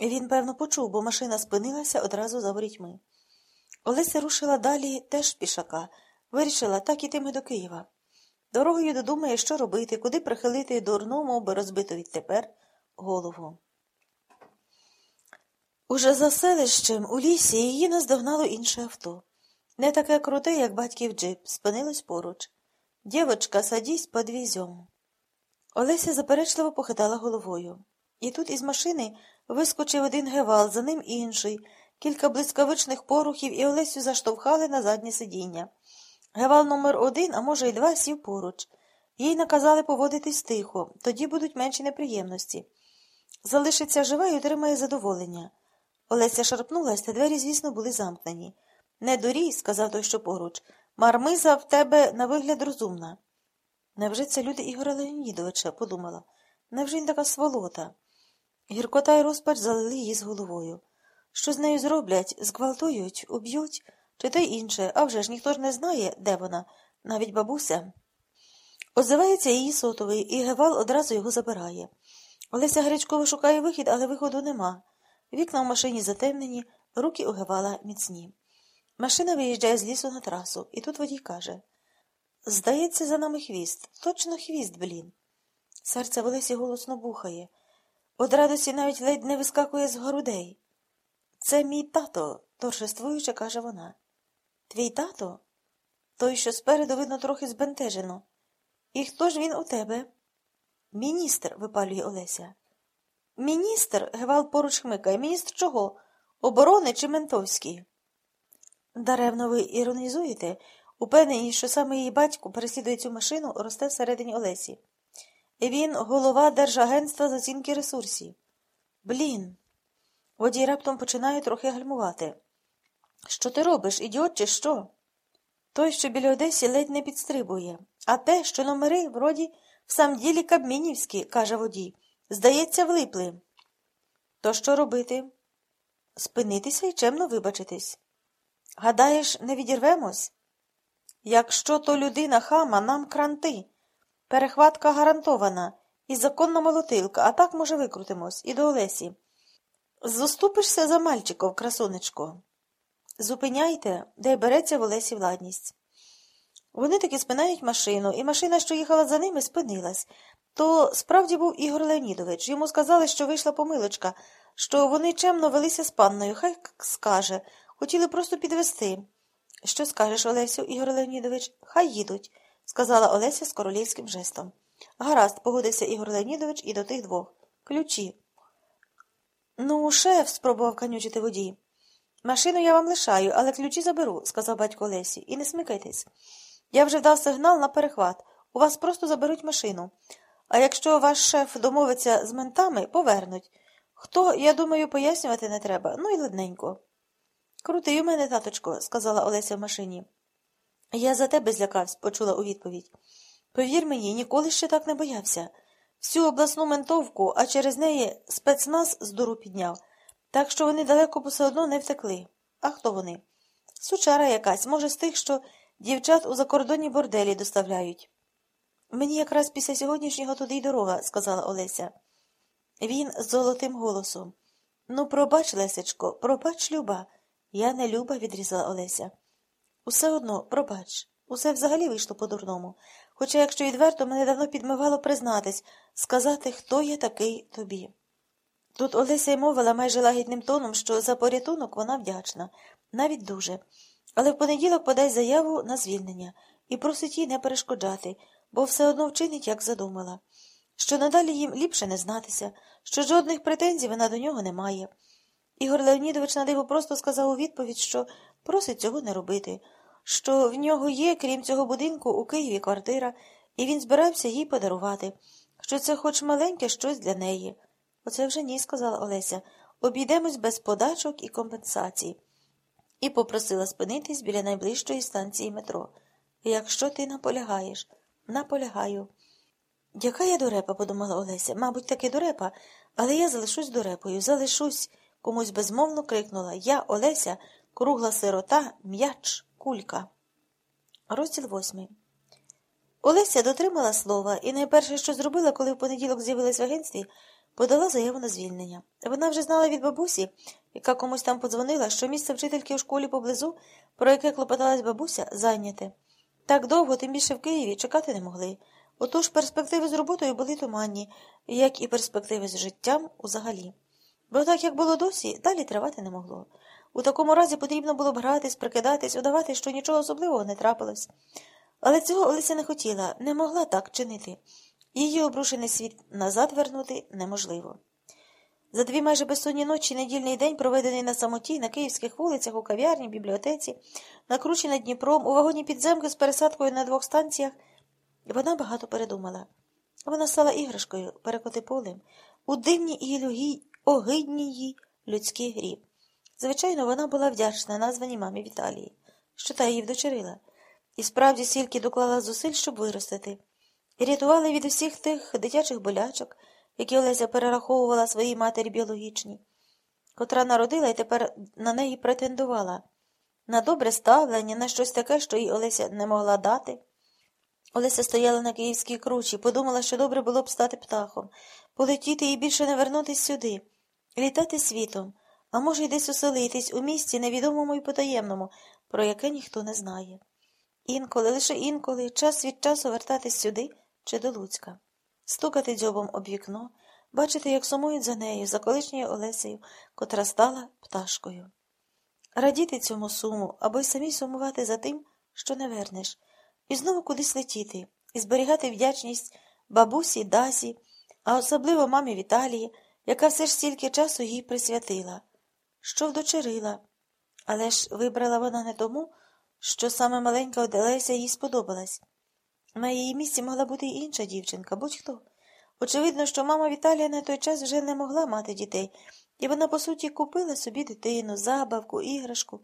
Він, певно, почув, бо машина спинилася одразу за ворітьми. Олеся рушила далі теж пішака, вирішила так ітиме до Києва. Дорогою додумає, що робити, куди прихилити дурному, бо розбито відтепер голову. Уже за селищем у лісі її наздогнало інше авто. Не таке круте, як батьків джип, спинилось поруч. Дівочка, садісь, подвізьом. Олеся заперечливо похитала головою. І тут із машини вискочив один гевал, за ним інший, кілька блискавичних порухів і Олесю заштовхали на заднє сидіння. Гевал номер один, а може, й два, сів поруч. Їй наказали поводитись тихо, тоді будуть менші неприємності. Залишиться жива і отримає задоволення. Олеся шарпнулась, та двері, звісно, були замкнені. Не дурій, сказав той, що поруч. Мармиза в тебе на вигляд розумна. Невже це люди Ігора Леонідовича? подумала. Невже він така сволота? Гіркота й розпач залили її з головою. Що з нею зроблять? Зґвалтують, уб'ють, чи те інше, а вже ж ніхто ж не знає, де вона, навіть бабуся. Озивається її сотовий, і Гевал одразу його забирає. Олеся Гречкова шукає вихід, але виходу нема. Вікна в машині затемнені, руки у Гевала міцні. Машина виїжджає з лісу на трасу, і тут водій каже Здається, за нами хвіст. Точно хвіст, блін. Серце в Олесі голосно бухає. Од радості навіть ледь не вискакує з грудей. Це мій тато, торжествуючи, каже вона. Твій тато? Той, що спереду, видно, трохи збентежено. І хто ж він у тебе? Міністр, випалює Олеся. Міністр, Гевал поруч хмикає. Міністр чого? Оборони чи ментовський? Даремно ви іронізуєте, упевнені, що саме її батько переслідує цю машину, росте всередині Олесі. Він голова Держагентства з оцінки ресурсів. Блін. Водій раптом починає трохи гальмувати. Що ти робиш, ідіот, чи що? Той, що біля Одесі, ледь не підстрибує, а те, що номери, вроді, в сам ділі кабмінівські, каже водій, здається, влипли. То що робити? Спинитися і чемно вибачитись. Гадаєш, не відірвемось? Якщо то людина хама, нам кранти. Перехватка гарантована, і законна молотилка, а так, може, викрутимось, і до Олесі. Зоступишся за мальчиков, красунечко. Зупиняйте, де береться в Олесі владність. Вони таки спинають машину, і машина, що їхала за ними, спинилась. То справді був Ігор Леонідович. Йому сказали, що вийшла помилочка, що вони чемно велися з панною, хай скаже. Хотіли просто підвести. Що скажеш, Олесю, Ігор Леонідович? Хай їдуть, сказала Олеся з королівським жестом. Гаразд, погодився Ігор Леонідович і до тих двох. Ключі. Ну, шеф, спробував канючити водій. Машину я вам лишаю, але ключі заберу, сказав батько Олесі, і не смикайтесь. Я вже дав сигнал на перехват. У вас просто заберуть машину. А якщо ваш шеф домовиться з ментами, повернуть. Хто, я думаю, пояснювати не треба, ну і ладненько. Крутий у мене, таточко, сказала Олеся в машині. Я за тебе злякався, почула у відповідь. Повір мені, ніколи ще так не боявся. Всю обласну ментовку, а через неї спецназ з дуру підняв, так що вони далеко все одно не втекли. А хто вони? Сучара якась, може, з тих, що дівчат у закордонні борделі доставляють. Мені якраз після сьогоднішнього туди й дорога, сказала Олеся. Він з золотим голосом. Ну, пробач, Лесечко, пробач, Люба. Я не люба, відрізала Олеся. Усе одно, пробач, усе взагалі вийшло по-дурному. Хоча, якщо відверто, мене давно підмивало признатись, сказати, хто я такий тобі. Тут Олеся й мовила майже лагідним тоном, що за порятунок вона вдячна, навіть дуже. Але в понеділок подай заяву на звільнення і просить їй не перешкоджати, бо все одно вчинить, як задумала. Що надалі їм ліпше не знатися, що жодних претензій вона до нього не має. Ігор Леонідович на диво просто сказав у відповідь, що просить цього не робити, що в нього є, крім цього будинку, у Києві квартира, і він збирався їй подарувати, що це хоч маленьке щось для неї. Оце вже ні, сказала Олеся. Обійдемось без подачок і компенсацій. І попросила спинитись біля найближчої станції метро. Якщо ти наполягаєш, наполягаю. Яка я дурепа, подумала Олеся. Мабуть, таки дурепа, але я залишусь дурепою, залишусь, комусь безмовно крикнула Я, Олеся, кругла сирота, м'яч, кулька. Розділ восьмий. Олеся дотримала слова, і найперше, що зробила, коли в понеділок з'явилась в агентстві, подала заяву на звільнення. Вона вже знала від бабусі, яка комусь там подзвонила, що місце вчительки у школі поблизу, про яке клопоталась бабуся, зайняте. Так довго, тим більше в Києві, чекати не могли. Отож перспективи з роботою були туманні, як і перспективи з життям узагалі. Бо так, як було досі, далі тривати не могло. У такому разі потрібно було б гратись, прикидатись, удавати, що нічого особливого не трапилось. Але цього Олеся не хотіла, не могла так чинити. Її обрушений світ назад вернути неможливо. За дві майже безсонні ночі недільний день, проведений на самоті, на київських вулицях, у кав'ярні, бібліотеці, накручена Дніпром, у вагоні підземки з пересадкою на двох станціях, вона багато передумала. Вона стала іграшкою, перекоти полем, у дивній і огидній людській грі. Звичайно, вона була вдячна названій мамі Віталії, що та її вдочерила, і справді стільки доклала зусиль, щоб виростити, і рятувала від усіх тих дитячих болячок, які Олеся перераховувала своїй матері біологічній, котра народила і тепер на неї претендувала, на добре ставлення, на щось таке, що їй Олеся не могла дати. Олеся стояла на київській кручі, подумала, що добре було б стати птахом, полетіти і більше не вернутись сюди, літати світом, а може, й десь оселитись у місті невідомому і потаємному, про яке ніхто не знає. Інколи, лише інколи, час від часу вертатись сюди чи до Луцька, стукати дзьобом об вікно, бачити, як сумують за нею, за колишньою Олесею, котра стала пташкою. Радіти цьому суму або й самій сумувати за тим, що не вернеш, і знову кудись летіти, і зберігати вдячність бабусі, Дасі, а особливо мамі Віталії, яка все ж стільки часу їй присвятила, що вдочерила. Але ж вибрала вона не тому, що саме маленька Оделеся їй сподобалась. На її місці могла бути й інша дівчинка, будь-хто. Очевидно, що мама Віталія на той час вже не могла мати дітей, і вона, по суті, купила собі дитину, забавку, іграшку,